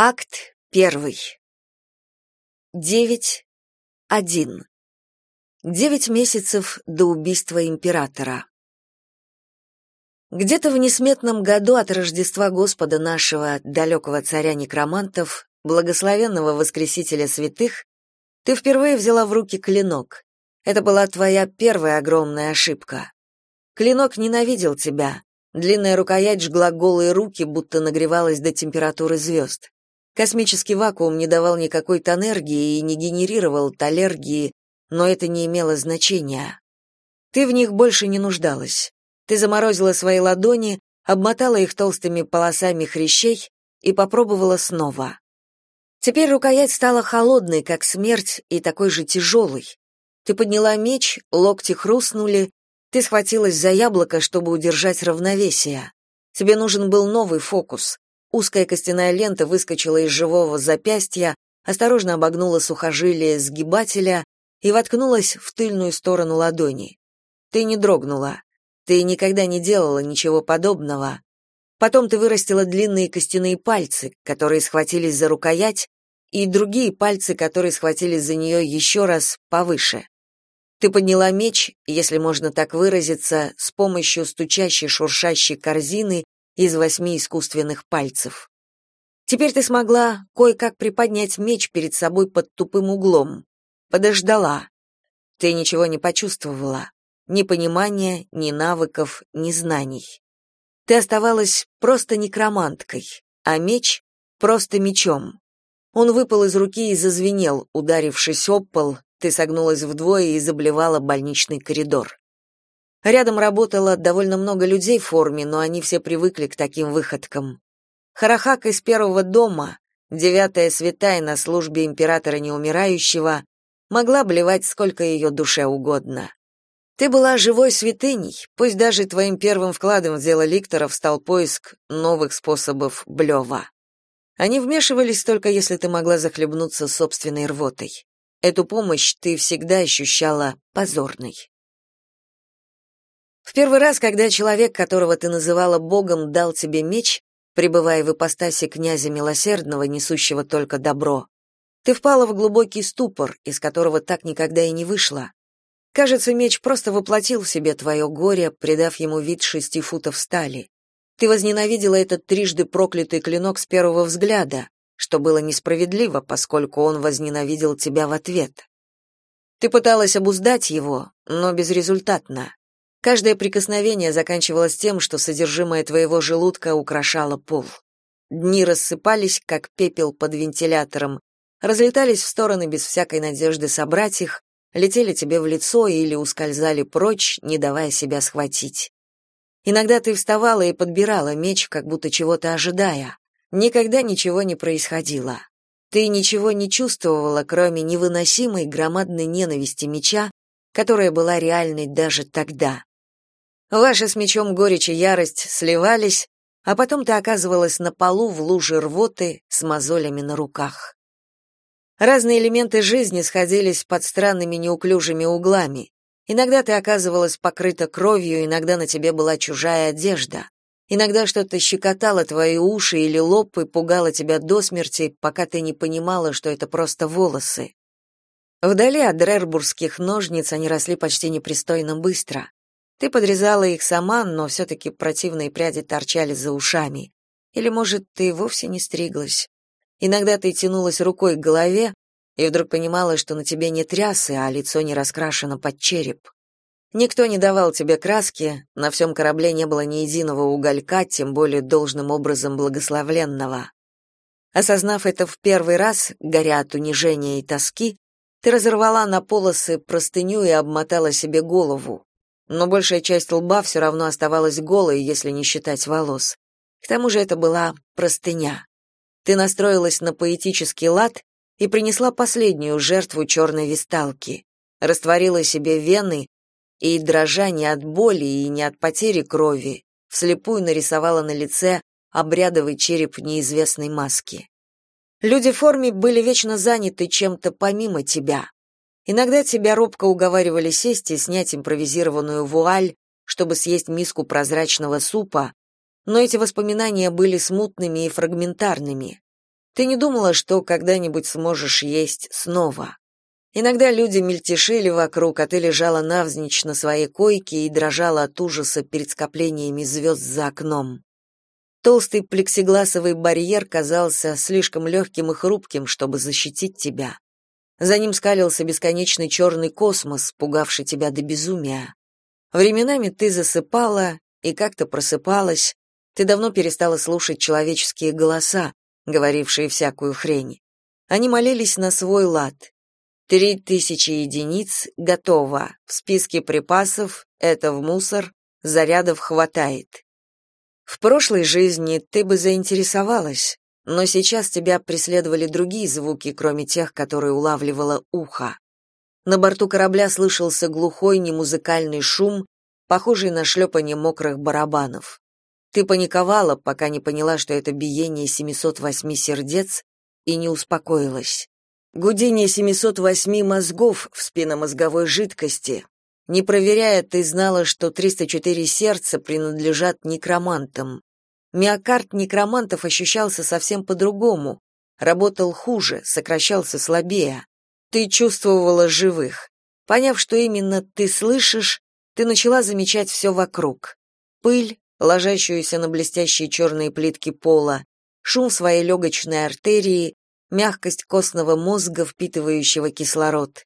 Акт первый. Девять. Один. Девять месяцев до убийства императора. Где-то в несметном году от Рождества Господа нашего, далекого царя некромантов, благословенного воскресителя святых, ты впервые взяла в руки клинок. Это была твоя первая огромная ошибка. Клинок ненавидел тебя. Длинная рукоять жгла голые руки, будто нагревалась до температуры звезд. Космический вакуум не давал никакой тонергии и не генерировал талергии, но это не имело значения. Ты в них больше не нуждалась. Ты заморозила свои ладони, обмотала их толстыми полосами хрящей и попробовала снова. Теперь рукоять стала холодной, как смерть, и такой же тяжелой. Ты подняла меч, локти хрустнули, ты схватилась за яблоко, чтобы удержать равновесие. Тебе нужен был новый фокус. Узкая костяная лента выскочила из живого запястья, осторожно обогнула сухожилие сгибателя и воткнулась в тыльную сторону ладони. Ты не дрогнула. Ты никогда не делала ничего подобного. Потом ты вырастила длинные костяные пальцы, которые схватились за рукоять, и другие пальцы, которые схватились за нее еще раз повыше. Ты подняла меч, если можно так выразиться, с помощью стучащей шуршащей корзины из восьми искусственных пальцев. Теперь ты смогла кое-как приподнять меч перед собой под тупым углом. Подождала. Ты ничего не почувствовала. Ни понимания, ни навыков, ни знаний. Ты оставалась просто некроманткой, а меч — просто мечом. Он выпал из руки и зазвенел, ударившись об пол, ты согнулась вдвое и заблевала больничный коридор. Рядом работало довольно много людей в форме, но они все привыкли к таким выходкам. Харахак из первого дома, девятая святая на службе императора неумирающего, могла блевать сколько ее душе угодно. Ты была живой святыней, пусть даже твоим первым вкладом в дело ликторов стал поиск новых способов блева. Они вмешивались только если ты могла захлебнуться собственной рвотой. Эту помощь ты всегда ощущала позорной. В первый раз, когда человек, которого ты называла Богом, дал тебе меч, пребывая в ипостаси князя милосердного, несущего только добро, ты впала в глубокий ступор, из которого так никогда и не вышла. Кажется, меч просто воплотил в себе твое горе, придав ему вид шести футов стали. Ты возненавидела этот трижды проклятый клинок с первого взгляда, что было несправедливо, поскольку он возненавидел тебя в ответ. Ты пыталась обуздать его, но безрезультатно. Каждое прикосновение заканчивалось тем, что содержимое твоего желудка украшало пол. Дни рассыпались, как пепел под вентилятором, разлетались в стороны без всякой надежды собрать их, летели тебе в лицо или ускользали прочь, не давая себя схватить. Иногда ты вставала и подбирала меч, как будто чего-то ожидая. Никогда ничего не происходило. Ты ничего не чувствовала, кроме невыносимой громадной ненависти меча, которая была реальной даже тогда. Ваши с мечом горечь и ярость сливались, а потом ты оказывалась на полу в луже рвоты с мозолями на руках. Разные элементы жизни сходились под странными неуклюжими углами. Иногда ты оказывалась покрыта кровью, иногда на тебе была чужая одежда. Иногда что-то щекотало твои уши или лоб и пугало тебя до смерти, пока ты не понимала, что это просто волосы. Вдали от дрербургских ножниц они росли почти непристойно быстро. Ты подрезала их сама, но все-таки противные пряди торчали за ушами. Или, может, ты вовсе не стриглась. Иногда ты тянулась рукой к голове и вдруг понимала, что на тебе не трясы, а лицо не раскрашено под череп. Никто не давал тебе краски, на всем корабле не было ни единого уголька, тем более должным образом благословленного. Осознав это в первый раз, горя от унижения и тоски, ты разорвала на полосы простыню и обмотала себе голову но большая часть лба все равно оставалась голой, если не считать волос. К тому же это была простыня. Ты настроилась на поэтический лад и принесла последнюю жертву черной висталки. Растворила себе вены и, дрожа не от боли и не от потери крови, вслепую нарисовала на лице обрядовый череп неизвестной маски. Люди в форме были вечно заняты чем-то помимо тебя. Иногда тебя робко уговаривали сесть и снять импровизированную вуаль, чтобы съесть миску прозрачного супа, но эти воспоминания были смутными и фрагментарными. Ты не думала, что когда-нибудь сможешь есть снова. Иногда люди мельтешили вокруг, а ты лежала навзничь на своей койке и дрожала от ужаса перед скоплениями звезд за окном. Толстый плексигласовый барьер казался слишком легким и хрупким, чтобы защитить тебя. За ним скалился бесконечный черный космос, пугавший тебя до безумия. Временами ты засыпала и как-то просыпалась. Ты давно перестала слушать человеческие голоса, говорившие всякую хрень. Они молились на свой лад, Три тысячи единиц готово. В списке припасов это в мусор, зарядов хватает. В прошлой жизни ты бы заинтересовалась, но сейчас тебя преследовали другие звуки, кроме тех, которые улавливало ухо. На борту корабля слышался глухой немузыкальный шум, похожий на шлепанье мокрых барабанов. Ты паниковала, пока не поняла, что это биение 708 сердец, и не успокоилась. Гудение 708 мозгов в спинномозговой жидкости. Не проверяя, ты знала, что 304 сердца принадлежат некромантам. Миокард некромантов ощущался совсем по-другому, работал хуже, сокращался слабее. Ты чувствовала живых. Поняв, что именно ты слышишь, ты начала замечать все вокруг. Пыль, ложащуюся на блестящие черные плитки пола, шум своей легочной артерии, мягкость костного мозга, впитывающего кислород.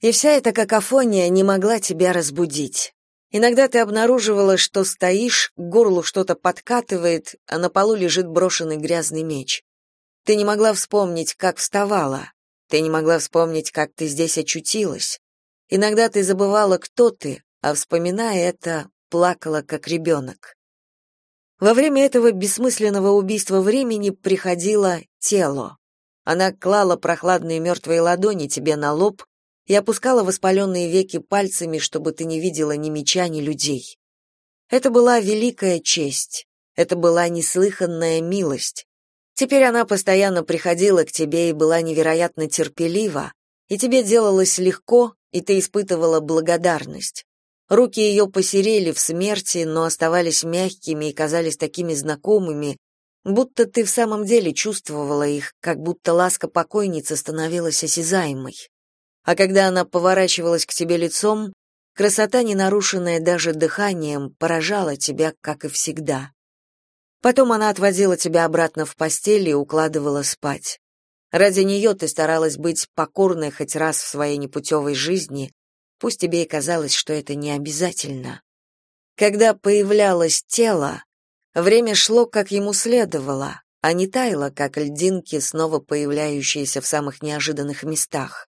И вся эта какофония не могла тебя разбудить. Иногда ты обнаруживала, что стоишь, к горлу что-то подкатывает, а на полу лежит брошенный грязный меч. Ты не могла вспомнить, как вставала. Ты не могла вспомнить, как ты здесь очутилась. Иногда ты забывала, кто ты, а вспоминая это, плакала как ребенок. Во время этого бессмысленного убийства времени приходило тело. Она клала прохладные мертвые ладони тебе на лоб и опускала воспаленные веки пальцами, чтобы ты не видела ни меча, ни людей. Это была великая честь, это была неслыханная милость. Теперь она постоянно приходила к тебе и была невероятно терпелива, и тебе делалось легко, и ты испытывала благодарность. Руки ее посерели в смерти, но оставались мягкими и казались такими знакомыми, будто ты в самом деле чувствовала их, как будто ласка покойницы становилась осязаемой. А когда она поворачивалась к тебе лицом, красота, не нарушенная даже дыханием, поражала тебя, как и всегда. Потом она отводила тебя обратно в постель и укладывала спать. Ради нее ты старалась быть покорной хоть раз в своей непутевой жизни, пусть тебе и казалось, что это не обязательно. Когда появлялось тело, Время шло, как ему следовало, а не таяло, как льдинки, снова появляющиеся в самых неожиданных местах.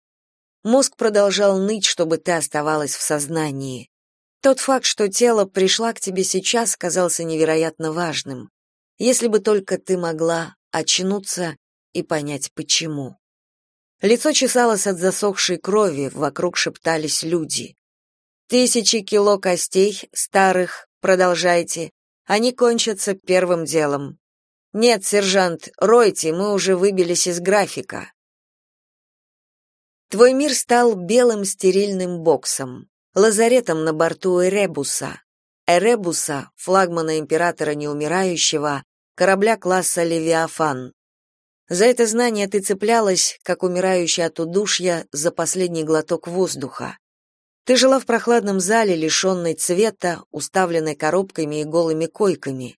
Мозг продолжал ныть, чтобы ты оставалась в сознании. Тот факт, что тело пришло к тебе сейчас, казался невероятно важным. Если бы только ты могла очнуться и понять, почему. Лицо чесалось от засохшей крови, вокруг шептались люди. Тысячи кило костей, старых, продолжайте, они кончатся первым делом. Нет, сержант, ройте, мы уже выбились из графика. Твой мир стал белым стерильным боксом, лазаретом на борту Эребуса. Эребуса, флагмана императора неумирающего, корабля класса Левиафан. За это знание ты цеплялась, как умирающий от удушья, за последний глоток воздуха. Ты жила в прохладном зале, лишенной цвета, уставленной коробками и голыми койками.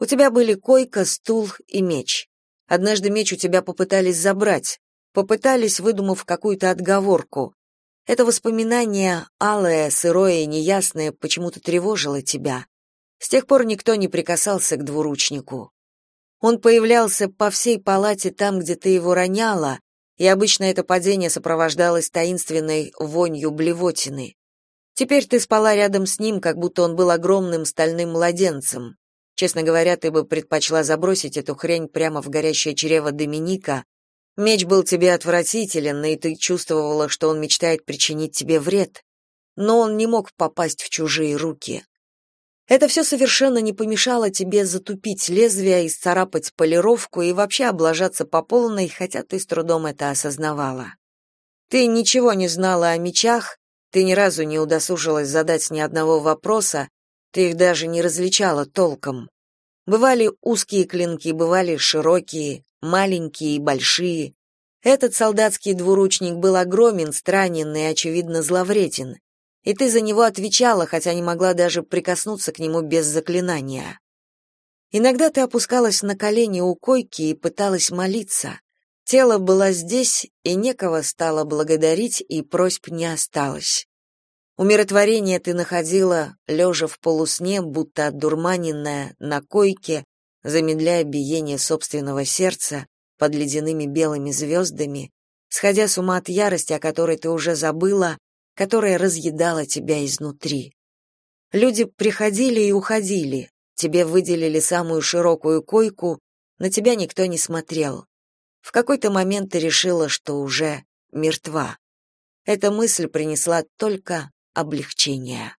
У тебя были койка, стул и меч. Однажды меч у тебя попытались забрать, попытались, выдумав какую-то отговорку. Это воспоминание, алое, сырое и неясное, почему-то тревожило тебя. С тех пор никто не прикасался к двуручнику. Он появлялся по всей палате там, где ты его роняла, и обычно это падение сопровождалось таинственной вонью блевотины. Теперь ты спала рядом с ним, как будто он был огромным стальным младенцем. Честно говоря, ты бы предпочла забросить эту хрень прямо в горящее чрево Доминика. Меч был тебе отвратителен, и ты чувствовала, что он мечтает причинить тебе вред, но он не мог попасть в чужие руки. Это все совершенно не помешало тебе затупить лезвие, исцарапать полировку и вообще облажаться по полной, хотя ты с трудом это осознавала. Ты ничего не знала о мечах, ты ни разу не удосужилась задать ни одного вопроса, ты их даже не различала толком. Бывали узкие клинки, бывали широкие, маленькие и большие. Этот солдатский двуручник был огромен, странен и, очевидно, зловреден. И ты за него отвечала, хотя не могла даже прикоснуться к нему без заклинания. Иногда ты опускалась на колени у койки и пыталась молиться. Тело было здесь, и некого стало благодарить, и просьб не осталось. Умиротворение ты находила, лежа в полусне, будто одурманенная, на койке, замедляя биение собственного сердца под ледяными белыми звездами, сходя с ума от ярости, о которой ты уже забыла, которая разъедала тебя изнутри. Люди приходили и уходили, тебе выделили самую широкую койку, на тебя никто не смотрел. В какой-то момент ты решила, что уже мертва. Эта мысль принесла только облегчение.